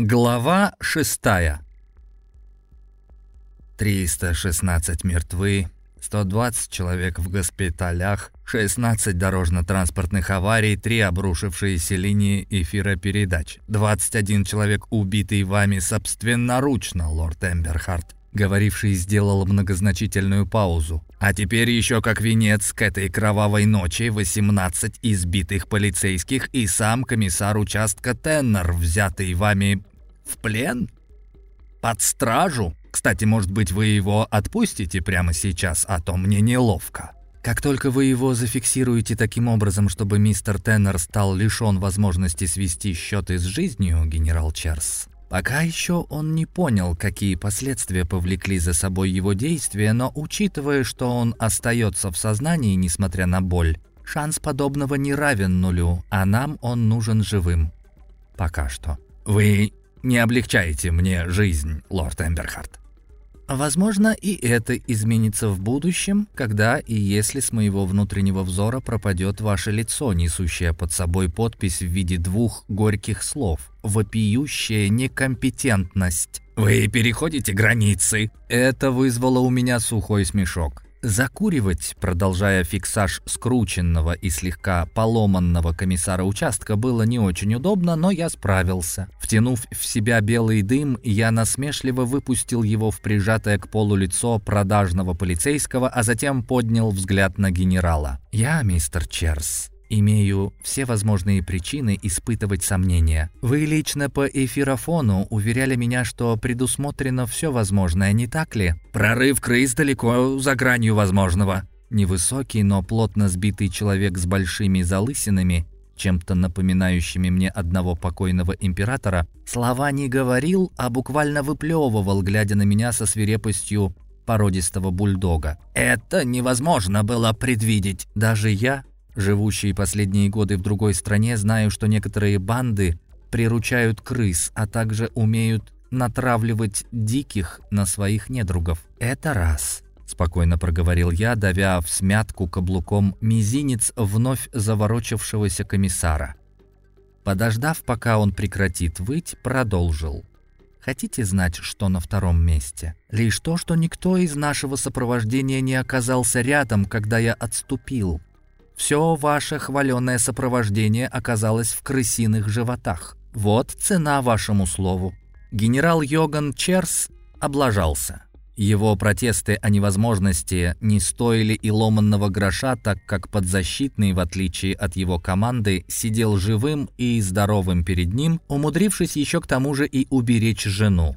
Глава шестая. 316 мертвы, 120 человек в госпиталях, 16 дорожно-транспортных аварий, 3 обрушившиеся линии эфиропередач, 21 человек, убитый вами собственноручно, лорд Эмберхарт. Говоривший сделал многозначительную паузу. А теперь еще как венец к этой кровавой ночи 18 избитых полицейских и сам комиссар участка Теннер, взятый вами в плен? Под стражу? Кстати, может быть, вы его отпустите прямо сейчас, а то мне неловко. Как только вы его зафиксируете таким образом, чтобы мистер Теннер стал лишен возможности свести счеты с жизнью, генерал Чарс, Пока еще он не понял, какие последствия повлекли за собой его действия, но учитывая, что он остается в сознании, несмотря на боль, шанс подобного не равен нулю, а нам он нужен живым. Пока что. Вы не облегчаете мне жизнь, лорд Эмберхарт. Возможно, и это изменится в будущем, когда и если с моего внутреннего взора пропадет ваше лицо, несущее под собой подпись в виде двух горьких слов «Вопиющая некомпетентность». «Вы переходите границы!» Это вызвало у меня сухой смешок. Закуривать, продолжая фиксаж скрученного и слегка поломанного комиссара участка, было не очень удобно, но я справился. Втянув в себя белый дым, я насмешливо выпустил его в прижатое к полу лицо продажного полицейского, а затем поднял взгляд на генерала. «Я, мистер Черс, Имею все возможные причины испытывать сомнения. Вы лично по эфирофону уверяли меня, что предусмотрено все возможное, не так ли? Прорыв крыс далеко за гранью возможного. Невысокий, но плотно сбитый человек с большими залысинами, чем-то напоминающими мне одного покойного императора, слова не говорил, а буквально выплевывал, глядя на меня со свирепостью породистого бульдога. «Это невозможно было предвидеть. Даже я, Живущие последние годы в другой стране, знаю, что некоторые банды приручают крыс, а также умеют натравливать диких на своих недругов. Это раз. Спокойно проговорил я, давя в смятку каблуком мизинец вновь заворочившегося комиссара. Подождав, пока он прекратит выть, продолжил. Хотите знать, что на втором месте? Лишь то, что никто из нашего сопровождения не оказался рядом, когда я отступил. Все ваше хваленое сопровождение оказалось в крысиных животах. Вот цена вашему слову. Генерал Йоган Черс облажался. Его протесты о невозможности не стоили и ломанного гроша, так как подзащитный, в отличие от его команды, сидел живым и здоровым перед ним, умудрившись еще к тому же и уберечь жену.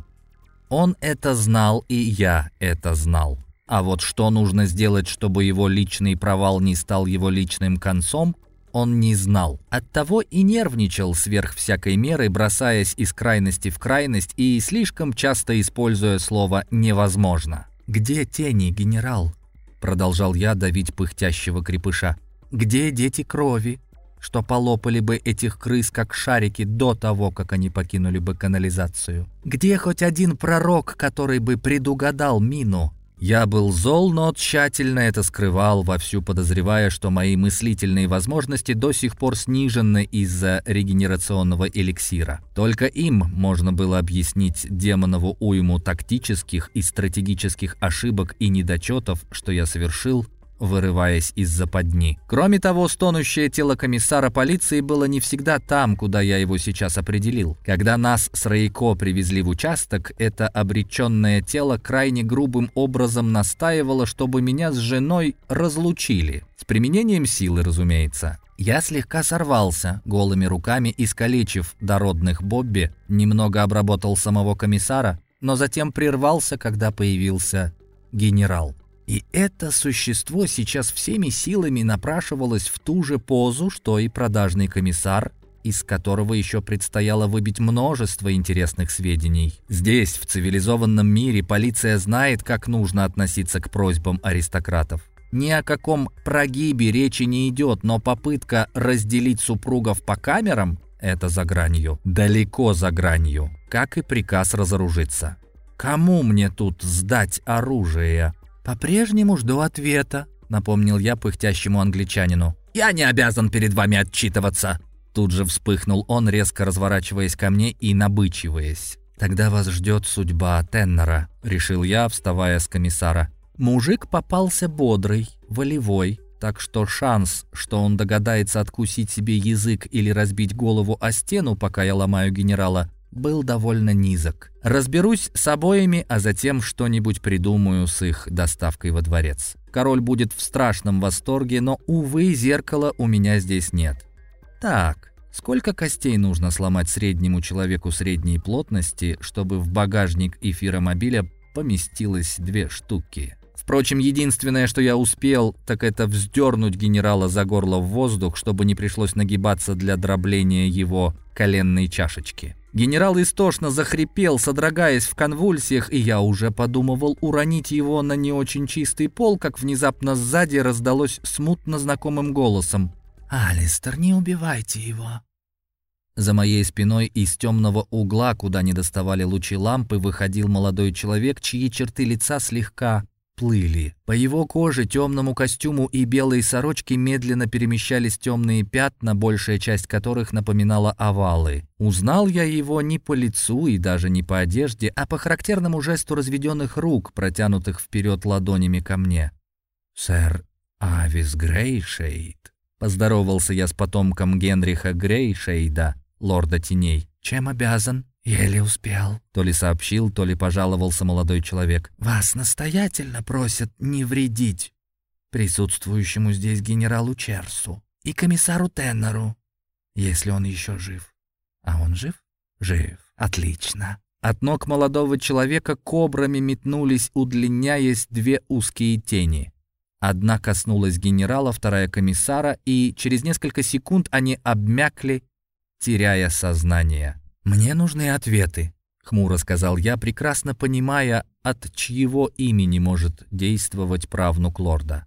Он это знал, и я это знал. А вот что нужно сделать, чтобы его личный провал не стал его личным концом, он не знал. Оттого и нервничал сверх всякой меры, бросаясь из крайности в крайность и слишком часто используя слово «невозможно». «Где тени, генерал?» Продолжал я давить пыхтящего крепыша. «Где дети крови?» что полопали бы этих крыс как шарики до того, как они покинули бы канализацию? Где хоть один пророк, который бы предугадал мину? Я был зол, но тщательно это скрывал, вовсю подозревая, что мои мыслительные возможности до сих пор снижены из-за регенерационного эликсира. Только им можно было объяснить демонову уйму тактических и стратегических ошибок и недочетов, что я совершил вырываясь из западни. Кроме того, стонущее тело комиссара полиции было не всегда там, куда я его сейчас определил. Когда нас с Рейко привезли в участок, это обреченное тело крайне грубым образом настаивало, чтобы меня с женой разлучили. С применением силы, разумеется. Я слегка сорвался, голыми руками искалечив дородных Бобби, немного обработал самого комиссара, но затем прервался, когда появился генерал. И это существо сейчас всеми силами напрашивалось в ту же позу, что и продажный комиссар, из которого еще предстояло выбить множество интересных сведений. Здесь, в цивилизованном мире, полиция знает, как нужно относиться к просьбам аристократов. Ни о каком прогибе речи не идет, но попытка разделить супругов по камерам – это за гранью. Далеко за гранью. Как и приказ разоружиться. Кому мне тут сдать оружие? «По-прежнему жду ответа», — напомнил я пыхтящему англичанину. «Я не обязан перед вами отчитываться», Тут же вспыхнул он, резко разворачиваясь ко мне и набычиваясь. «Тогда вас ждет судьба Теннера», — решил я, вставая с комиссара. Мужик попался бодрый, волевой, так что шанс, что он догадается откусить себе язык или разбить голову о стену, пока я ломаю генерала, был довольно низок. Разберусь с обоими, а затем что-нибудь придумаю с их доставкой во дворец. Король будет в страшном восторге, но, увы, зеркала у меня здесь нет. Так, сколько костей нужно сломать среднему человеку средней плотности, чтобы в багажник эфиромобиля поместилось две штуки? Впрочем, единственное, что я успел, так это вздернуть генерала за горло в воздух, чтобы не пришлось нагибаться для дробления его коленной чашечки. Генерал истошно захрипел, содрогаясь в конвульсиях, и я уже подумывал уронить его на не очень чистый пол, как внезапно сзади раздалось смутно знакомым голосом. «Алистер, не убивайте его!» За моей спиной из темного угла, куда не доставали лучи лампы, выходил молодой человек, чьи черты лица слегка плыли. По его коже, темному костюму и белой сорочке медленно перемещались темные пятна, большая часть которых напоминала овалы. Узнал я его не по лицу и даже не по одежде, а по характерному жесту разведенных рук, протянутых вперед ладонями ко мне. «Сэр Авис Грейшейд», Поздоровался я с потомком Генриха Грейшейда, лорда теней. «Чем обязан?» «Еле успел», — то ли сообщил, то ли пожаловался молодой человек. «Вас настоятельно просят не вредить присутствующему здесь генералу Черсу и комиссару Теннеру, если он еще жив». «А он жив?» «Жив. Отлично». От ног молодого человека кобрами метнулись, удлиняясь две узкие тени. Одна коснулась генерала, вторая комиссара, и через несколько секунд они обмякли, теряя сознание. «Мне нужны ответы», — хмуро сказал я, прекрасно понимая, от чьего имени может действовать правнук лорда.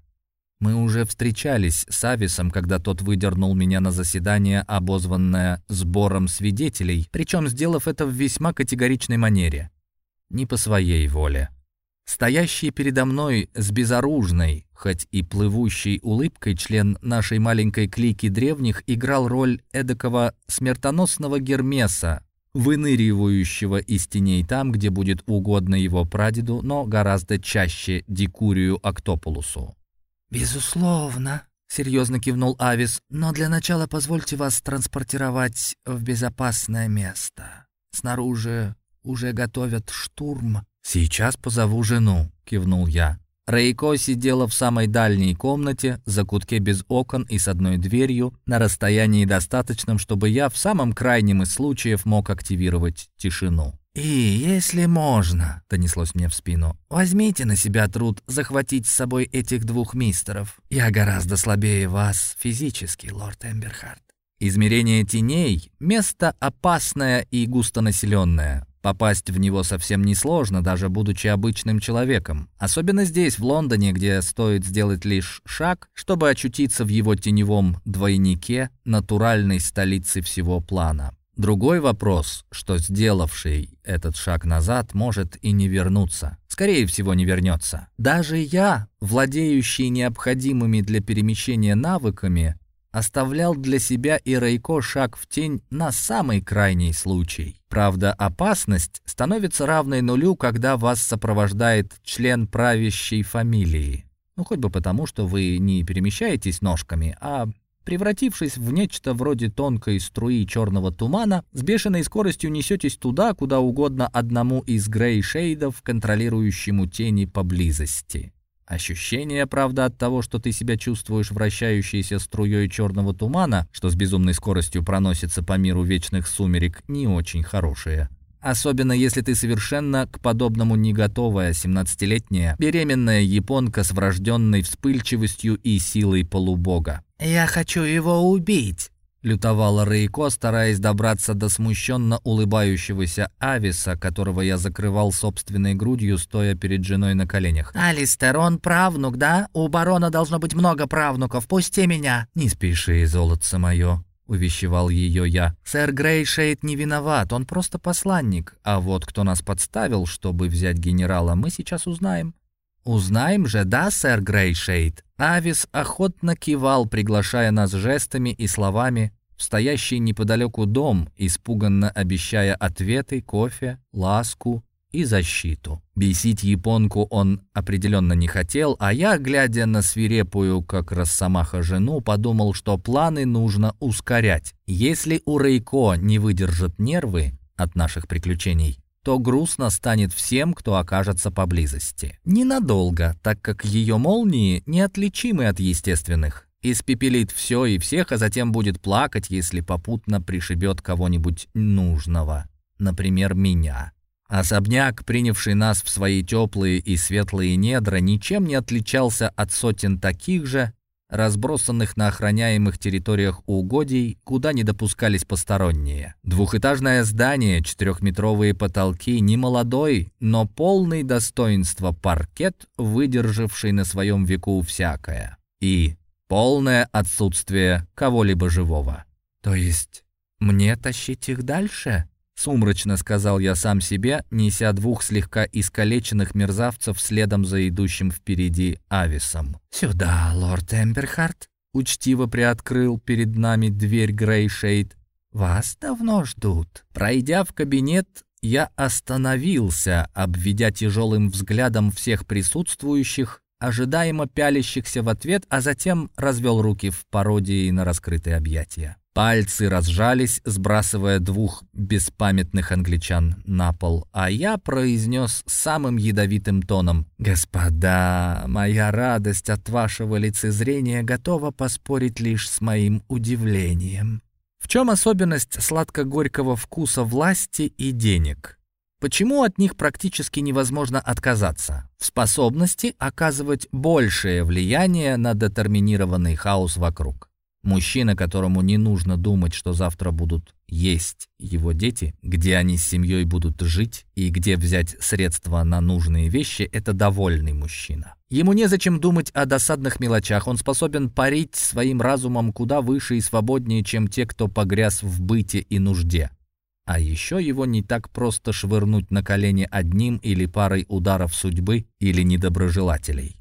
Мы уже встречались с Ависом, когда тот выдернул меня на заседание, обозванное «сбором свидетелей», причем сделав это в весьма категоричной манере. Не по своей воле. Стоящий передо мной с безоружной, хоть и плывущей улыбкой член нашей маленькой клики древних играл роль эдакого смертоносного Гермеса, выныривающего из теней там, где будет угодно его прадеду, но гораздо чаще Дикурию Октополусу. «Безусловно», — серьезно кивнул Авис, «но для начала позвольте вас транспортировать в безопасное место. Снаружи уже готовят штурм». «Сейчас позову жену», — кивнул я. Рейко сидела в самой дальней комнате, за кутке без окон и с одной дверью, на расстоянии достаточном, чтобы я в самом крайнем из случаев мог активировать тишину. «И, если можно», — донеслось мне в спину, — «возьмите на себя труд захватить с собой этих двух мистеров. Я гораздо слабее вас физически, лорд Эмберхард». Измерение теней — место опасное и густонаселенное. Попасть в него совсем несложно, даже будучи обычным человеком. Особенно здесь, в Лондоне, где стоит сделать лишь шаг, чтобы очутиться в его теневом двойнике, натуральной столицы всего плана. Другой вопрос, что сделавший этот шаг назад может и не вернуться. Скорее всего, не вернется. Даже я, владеющий необходимыми для перемещения навыками, оставлял для себя и Рейко шаг в тень на самый крайний случай. Правда, опасность становится равной нулю, когда вас сопровождает член правящей фамилии. Ну, хоть бы потому, что вы не перемещаетесь ножками, а превратившись в нечто вроде тонкой струи черного тумана, с бешеной скоростью несетесь туда, куда угодно одному из грей-шейдов, контролирующему тени поблизости. Ощущение, правда, от того, что ты себя чувствуешь вращающейся струей черного тумана, что с безумной скоростью проносится по миру вечных сумерек, не очень хорошее. Особенно если ты совершенно к подобному не готовая 17-летняя беременная японка с врожденной вспыльчивостью и силой полубога. «Я хочу его убить!» Лютовала Рейко, стараясь добраться до смущенно улыбающегося Ависа, которого я закрывал собственной грудью, стоя перед женой на коленях. «Алистер, он правнук, да? У барона должно быть много правнуков. Пусти меня!» «Не спеши, золотце мое!» — увещевал ее я. «Сэр Грейшейд не виноват, он просто посланник. А вот кто нас подставил, чтобы взять генерала, мы сейчас узнаем». «Узнаем же, да, сэр Грейшейд?» Авис охотно кивал, приглашая нас жестами и словами, стоящий неподалеку дом, испуганно обещая ответы, кофе, ласку и защиту. Бесить японку он определенно не хотел, а я, глядя на свирепую, как росомаха, жену, подумал, что планы нужно ускорять. Если у Рейко не выдержат нервы от наших приключений, то грустно станет всем, кто окажется поблизости. Ненадолго, так как ее молнии неотличимы от естественных. Испепелит все и всех, а затем будет плакать, если попутно пришибет кого-нибудь нужного. Например, меня. Особняк, принявший нас в свои теплые и светлые недра, ничем не отличался от сотен таких же, разбросанных на охраняемых территориях угодий, куда не допускались посторонние. Двухэтажное здание, четырехметровые потолки, немолодой, но полный достоинства паркет, выдержавший на своем веку всякое. И полное отсутствие кого-либо живого. То есть мне тащить их дальше? Сумрачно сказал я сам себе, неся двух слегка искалеченных мерзавцев следом за идущим впереди Ависом. «Сюда, лорд Эмберхарт!» Учтиво приоткрыл перед нами дверь Грейшейд. «Вас давно ждут». Пройдя в кабинет, я остановился, обведя тяжелым взглядом всех присутствующих, ожидаемо пялящихся в ответ, а затем развел руки в пародии на раскрытые объятия. Пальцы разжались, сбрасывая двух беспамятных англичан на пол, а я произнес самым ядовитым тоном. «Господа, моя радость от вашего лицезрения готова поспорить лишь с моим удивлением». В чем особенность сладко-горького вкуса власти и денег? Почему от них практически невозможно отказаться? В способности оказывать большее влияние на детерминированный хаос вокруг. Мужчина, которому не нужно думать, что завтра будут есть его дети, где они с семьей будут жить и где взять средства на нужные вещи, это довольный мужчина. Ему незачем думать о досадных мелочах, он способен парить своим разумом куда выше и свободнее, чем те, кто погряз в быте и нужде. А еще его не так просто швырнуть на колени одним или парой ударов судьбы или недоброжелателей.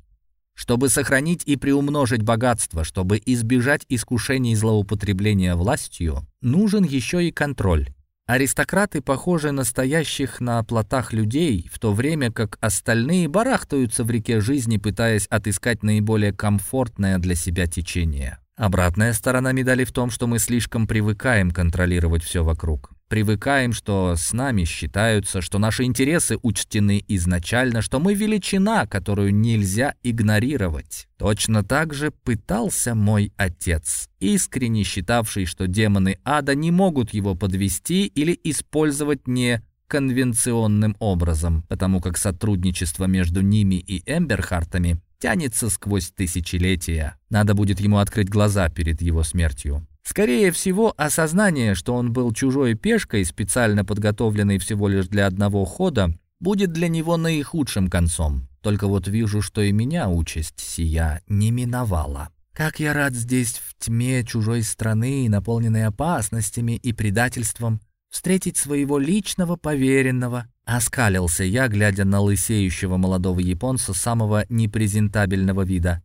Чтобы сохранить и приумножить богатство, чтобы избежать искушений злоупотребления властью, нужен еще и контроль. Аристократы похожи на стоящих на плотах людей, в то время как остальные барахтаются в реке жизни, пытаясь отыскать наиболее комфортное для себя течение. Обратная сторона медали в том, что мы слишком привыкаем контролировать все вокруг. Привыкаем, что с нами считаются, что наши интересы учтены изначально, что мы величина, которую нельзя игнорировать. Точно так же пытался мой отец, искренне считавший, что демоны ада не могут его подвести или использовать не конвенционным образом, потому как сотрудничество между ними и Эмберхартами тянется сквозь тысячелетия. Надо будет ему открыть глаза перед его смертью. Скорее всего, осознание, что он был чужой пешкой, специально подготовленной всего лишь для одного хода, будет для него наихудшим концом. Только вот вижу, что и меня участь сия не миновала. Как я рад здесь в тьме чужой страны, наполненной опасностями и предательством, встретить своего личного поверенного, Оскалился я, глядя на лысеющего молодого японца самого непрезентабельного вида.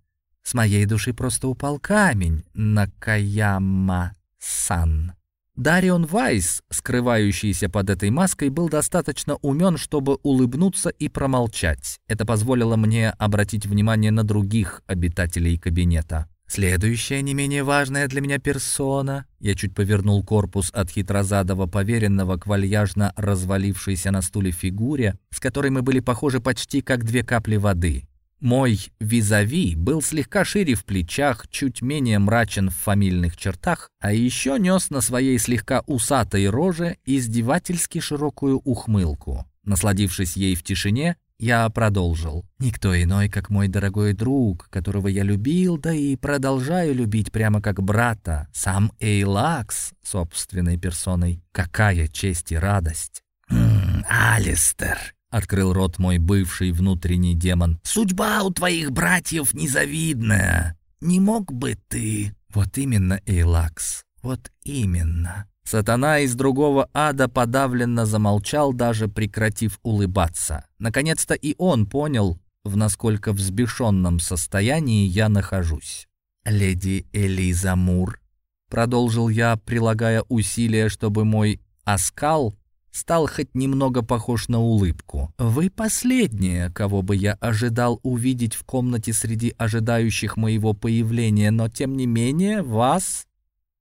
С моей души просто упал камень, Накаяма-сан. Дарион Вайс, скрывающийся под этой маской, был достаточно умен, чтобы улыбнуться и промолчать. Это позволило мне обратить внимание на других обитателей кабинета. Следующая, не менее важная для меня персона. Я чуть повернул корпус от хитрозадого поверенного к вальяжно развалившейся на стуле фигуре, с которой мы были похожи почти как две капли воды. Мой визави был слегка шире в плечах, чуть менее мрачен в фамильных чертах, а еще нес на своей слегка усатой роже издевательски широкую ухмылку. Насладившись ей в тишине, я продолжил. «Никто иной, как мой дорогой друг, которого я любил, да и продолжаю любить прямо как брата, сам Эйлакс собственной персоной. Какая честь и радость!» «М -м, «Алистер!» — открыл рот мой бывший внутренний демон. «Судьба у твоих братьев незавидная. Не мог бы ты...» «Вот именно, Эйлакс, вот именно!» Сатана из другого ада подавленно замолчал, даже прекратив улыбаться. Наконец-то и он понял, в насколько взбешенном состоянии я нахожусь. «Леди Элиза Мур, продолжил я, прилагая усилия, чтобы мой оскал стал хоть немного похож на улыбку. «Вы последние, кого бы я ожидал увидеть в комнате среди ожидающих моего появления, но тем не менее вас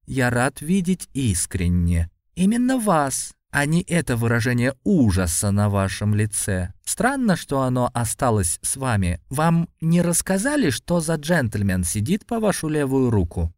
я рад видеть искренне. Именно вас, а не это выражение ужаса на вашем лице. Странно, что оно осталось с вами. Вам не рассказали, что за джентльмен сидит по вашу левую руку?»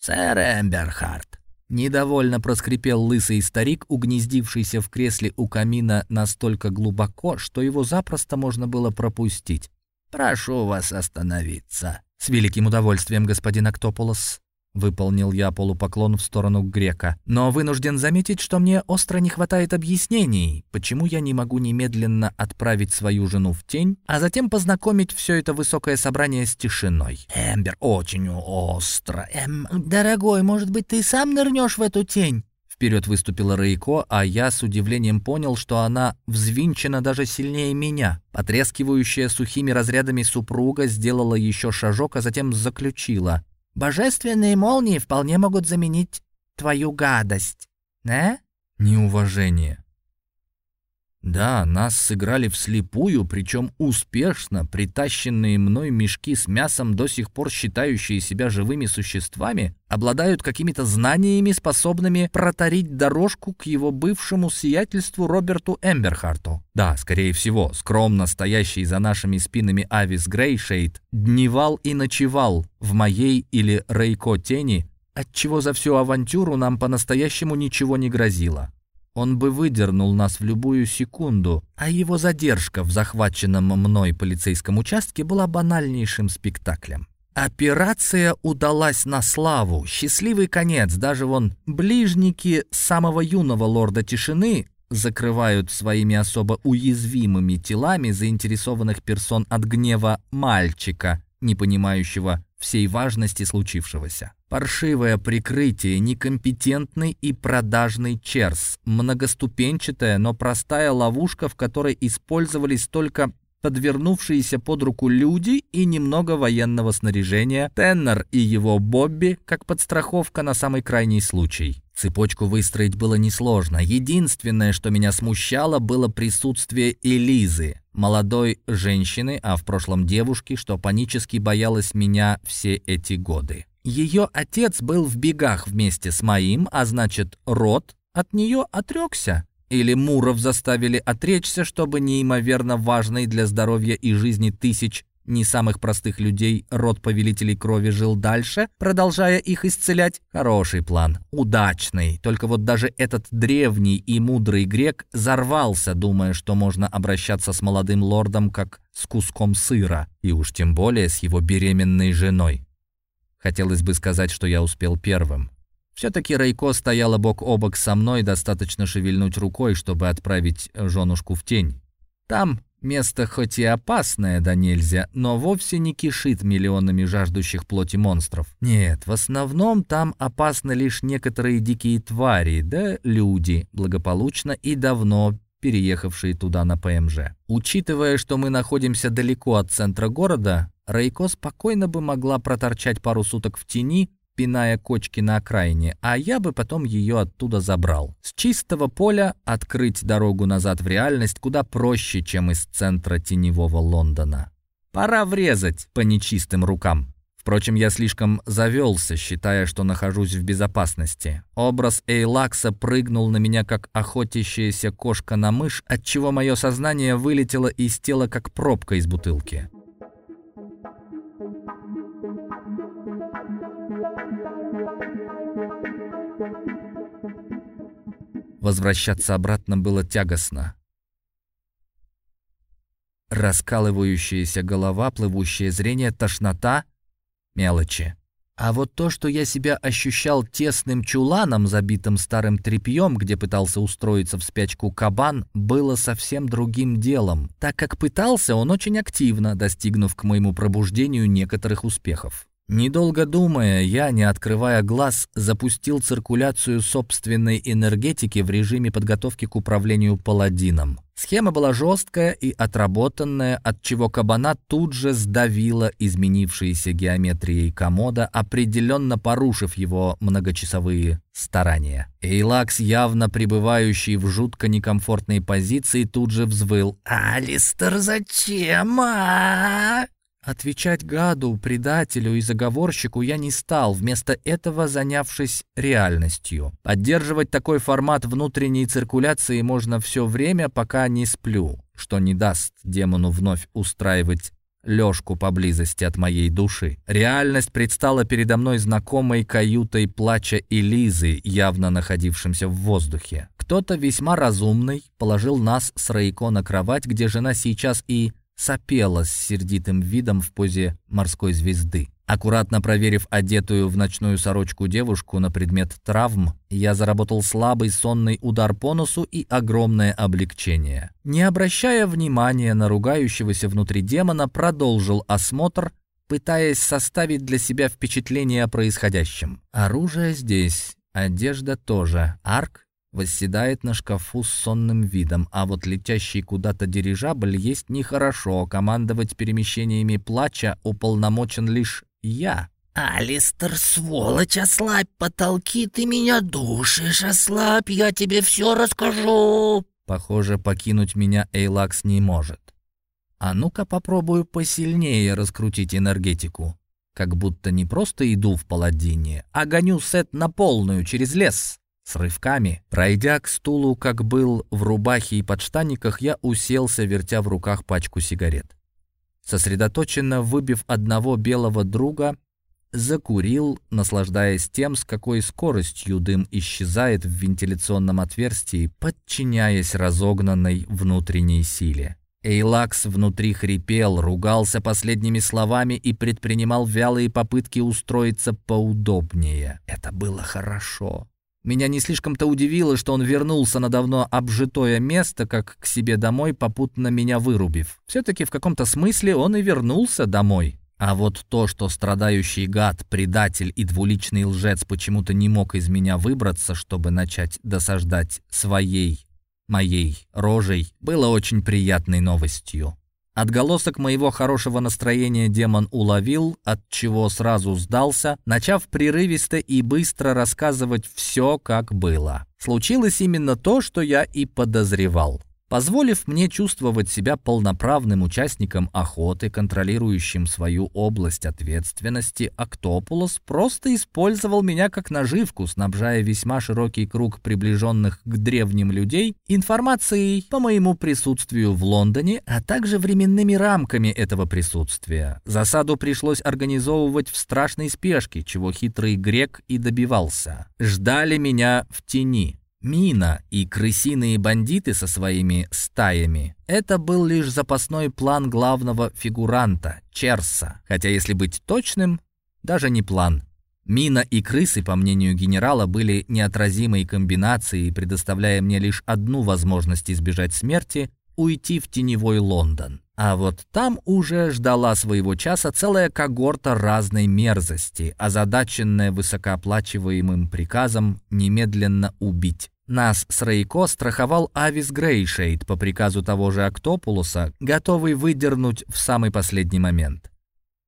«Сэр Эмберхарт», Недовольно проскрипел лысый старик, угнездившийся в кресле у камина настолько глубоко, что его запросто можно было пропустить. «Прошу вас остановиться». «С великим удовольствием, господин Актополос», Выполнил я полупоклон в сторону грека. Но вынужден заметить, что мне остро не хватает объяснений, почему я не могу немедленно отправить свою жену в тень, а затем познакомить все это высокое собрание с тишиной. Эмбер, очень остро. Эм, дорогой, может быть, ты сам нырнешь в эту тень? Вперед выступила Рейко, а я с удивлением понял, что она взвинчена даже сильнее меня. Потрескивающая сухими разрядами супруга сделала еще шажок, а затем заключила. Божественные молнии вполне могут заменить твою гадость, да? Неуважение. Да, нас сыграли вслепую, причем успешно. Притащенные мной мешки с мясом, до сих пор считающие себя живыми существами, обладают какими-то знаниями, способными протарить дорожку к его бывшему сиятельству Роберту Эмберхарту. Да, скорее всего, скромно стоящий за нашими спинами Авис Грейшейд дневал и ночевал в моей или Рейко тени, отчего за всю авантюру нам по-настоящему ничего не грозило. Он бы выдернул нас в любую секунду, а его задержка в захваченном мной полицейском участке была банальнейшим спектаклем. Операция удалась на славу, счастливый конец, даже вон ближники самого юного лорда тишины закрывают своими особо уязвимыми телами заинтересованных персон от гнева мальчика, не понимающего всей важности случившегося. Паршивое прикрытие, некомпетентный и продажный черс, многоступенчатая, но простая ловушка, в которой использовались только подвернувшиеся под руку люди и немного военного снаряжения, Теннер и его Бобби как подстраховка на самый крайний случай. Цепочку выстроить было несложно. Единственное, что меня смущало, было присутствие Элизы, молодой женщины, а в прошлом девушки, что панически боялась меня все эти годы. Ее отец был в бегах вместе с моим, а значит, род от нее отрекся. Или Муров заставили отречься, чтобы неимоверно важный для здоровья и жизни тысяч не самых простых людей род повелителей крови жил дальше, продолжая их исцелять. Хороший план, удачный. Только вот даже этот древний и мудрый грек зарвался, думая, что можно обращаться с молодым лордом как с куском сыра, и уж тем более с его беременной женой. Хотелось бы сказать, что я успел первым. Все-таки Рейко стояла бок о бок со мной, достаточно шевельнуть рукой, чтобы отправить женушку в тень. Там место хоть и опасное да нельзя, но вовсе не кишит миллионами жаждущих плоти монстров. Нет, в основном там опасны лишь некоторые дикие твари, да люди, благополучно и давно переехавшие туда на ПМЖ. Учитывая, что мы находимся далеко от центра города, Рейко спокойно бы могла проторчать пару суток в тени, пиная кочки на окраине, а я бы потом ее оттуда забрал. С чистого поля открыть дорогу назад в реальность куда проще, чем из центра теневого Лондона. Пора врезать по нечистым рукам. Впрочем, я слишком завелся, считая, что нахожусь в безопасности. Образ Эйлакса прыгнул на меня, как охотящаяся кошка на мышь, отчего мое сознание вылетело из тела, как пробка из бутылки. Возвращаться обратно было тягостно. Раскалывающаяся голова, плывущее зрение, тошнота — мелочи. А вот то, что я себя ощущал тесным чуланом, забитым старым тряпьем, где пытался устроиться в спячку кабан, было совсем другим делом, так как пытался он очень активно, достигнув к моему пробуждению некоторых успехов. Недолго думая, я, не открывая глаз, запустил циркуляцию собственной энергетики в режиме подготовки к управлению паладином. Схема была жесткая и отработанная, от чего кабана тут же сдавила изменившейся геометрией комода, определенно порушив его многочасовые старания. Эйлакс, явно пребывающий в жутко некомфортной позиции, тут же взвыл. «Алистер, зачем, а?» Отвечать гаду, предателю и заговорщику я не стал, вместо этого занявшись реальностью. Поддерживать такой формат внутренней циркуляции можно все время, пока не сплю, что не даст демону вновь устраивать лёжку поблизости от моей души. Реальность предстала передо мной знакомой каютой плача и Лизы, явно находившимся в воздухе. Кто-то весьма разумный положил нас с Рейко на кровать, где жена сейчас и сопела с сердитым видом в позе морской звезды. Аккуратно проверив одетую в ночную сорочку девушку на предмет травм, я заработал слабый сонный удар по носу и огромное облегчение. Не обращая внимания на ругающегося внутри демона, продолжил осмотр, пытаясь составить для себя впечатление о происходящем. Оружие здесь, одежда тоже. Арк восседает на шкафу с сонным видом, а вот летящий куда-то дирижабль есть нехорошо, командовать перемещениями плача уполномочен лишь я. «Алистер, сволочь, ослабь потолки, ты меня душишь, ослабь, я тебе все расскажу!» Похоже, покинуть меня Эйлакс не может. А ну-ка попробую посильнее раскрутить энергетику. Как будто не просто иду в паладине, а гоню сет на полную через лес. С рывками, пройдя к стулу, как был в рубахе и подштаниках, я уселся, вертя в руках пачку сигарет. Сосредоточенно выбив одного белого друга, закурил, наслаждаясь тем, с какой скоростью дым исчезает в вентиляционном отверстии, подчиняясь разогнанной внутренней силе. Эйлакс внутри хрипел, ругался последними словами и предпринимал вялые попытки устроиться поудобнее. Это было хорошо. Меня не слишком-то удивило, что он вернулся на давно обжитое место, как к себе домой, попутно меня вырубив. Все-таки в каком-то смысле он и вернулся домой. А вот то, что страдающий гад, предатель и двуличный лжец почему-то не мог из меня выбраться, чтобы начать досаждать своей, моей рожей, было очень приятной новостью. Отголосок моего хорошего настроения демон уловил, от чего сразу сдался, начав прерывисто и быстро рассказывать все, как было. Случилось именно то, что я и подозревал позволив мне чувствовать себя полноправным участником охоты, контролирующим свою область ответственности, Октопулос просто использовал меня как наживку, снабжая весьма широкий круг приближенных к древним людей информацией по моему присутствию в Лондоне, а также временными рамками этого присутствия. Засаду пришлось организовывать в страшной спешке, чего хитрый грек и добивался. Ждали меня в тени. Мина и крысиные бандиты со своими стаями — это был лишь запасной план главного фигуранта, Черса. Хотя, если быть точным, даже не план. Мина и крысы, по мнению генерала, были неотразимой комбинацией, предоставляя мне лишь одну возможность избежать смерти — уйти в теневой Лондон. А вот там уже ждала своего часа целая когорта разной мерзости, озадаченная высокооплачиваемым приказом немедленно убить. Нас с Рейко страховал Авис Грейшейд по приказу того же Октопулуса, готовый выдернуть в самый последний момент.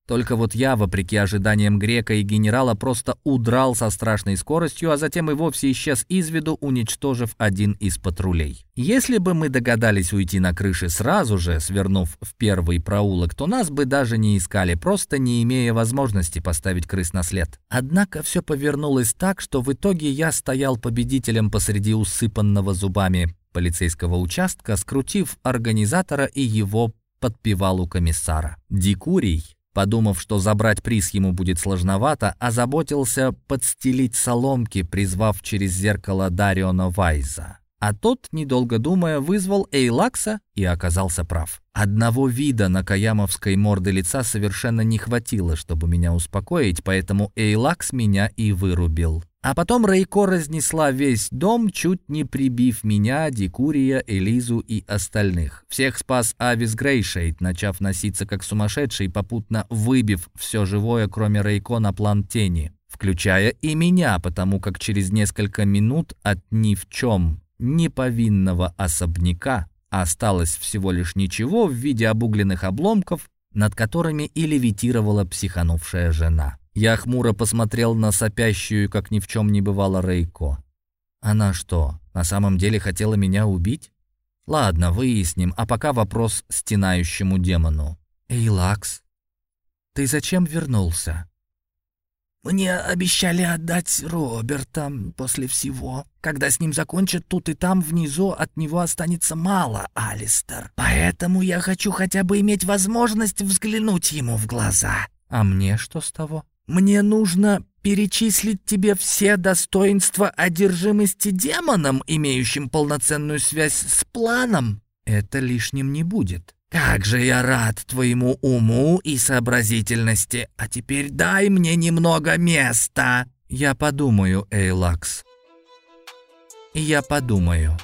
Только вот я, вопреки ожиданиям грека и генерала, просто удрал со страшной скоростью, а затем и вовсе исчез из виду, уничтожив один из патрулей. Если бы мы догадались уйти на крыше сразу же, свернув в первый проулок, то нас бы даже не искали, просто не имея возможности поставить крыс на след. Однако все повернулось так, что в итоге я стоял победителем посреди усыпанного зубами полицейского участка, скрутив организатора и его подпевалу комиссара. Дикурий Подумав, что забрать приз ему будет сложновато, озаботился подстелить соломки, призвав через зеркало Дариона Вайза. А тот, недолго думая, вызвал Эйлакса и оказался прав. Одного вида на каямовской морды лица совершенно не хватило, чтобы меня успокоить, поэтому Эйлакс меня и вырубил. А потом Рейко разнесла весь дом, чуть не прибив меня, Дикурия, Элизу и остальных. Всех спас Авис Грейшейд, начав носиться как сумасшедший, попутно выбив все живое, кроме Рейко, на план тени. Включая и меня, потому как через несколько минут от ни в чем неповинного особняка осталось всего лишь ничего в виде обугленных обломков, над которыми и левитировала психанувшая жена. Я хмуро посмотрел на сопящую, как ни в чем не бывало, Рейко. Она что, на самом деле хотела меня убить? Ладно, выясним, а пока вопрос стенающему демону. «Эй, Лакс, ты зачем вернулся?» «Мне обещали отдать Роберта после всего. Когда с ним закончат тут и там внизу, от него останется мало, Алистер. Поэтому я хочу хотя бы иметь возможность взглянуть ему в глаза». «А мне что с того?» Мне нужно перечислить тебе все достоинства одержимости демоном, имеющим полноценную связь с планом. Это лишним не будет. Как же я рад твоему уму и сообразительности. А теперь дай мне немного места. Я подумаю, Эйлакс. Я подумаю.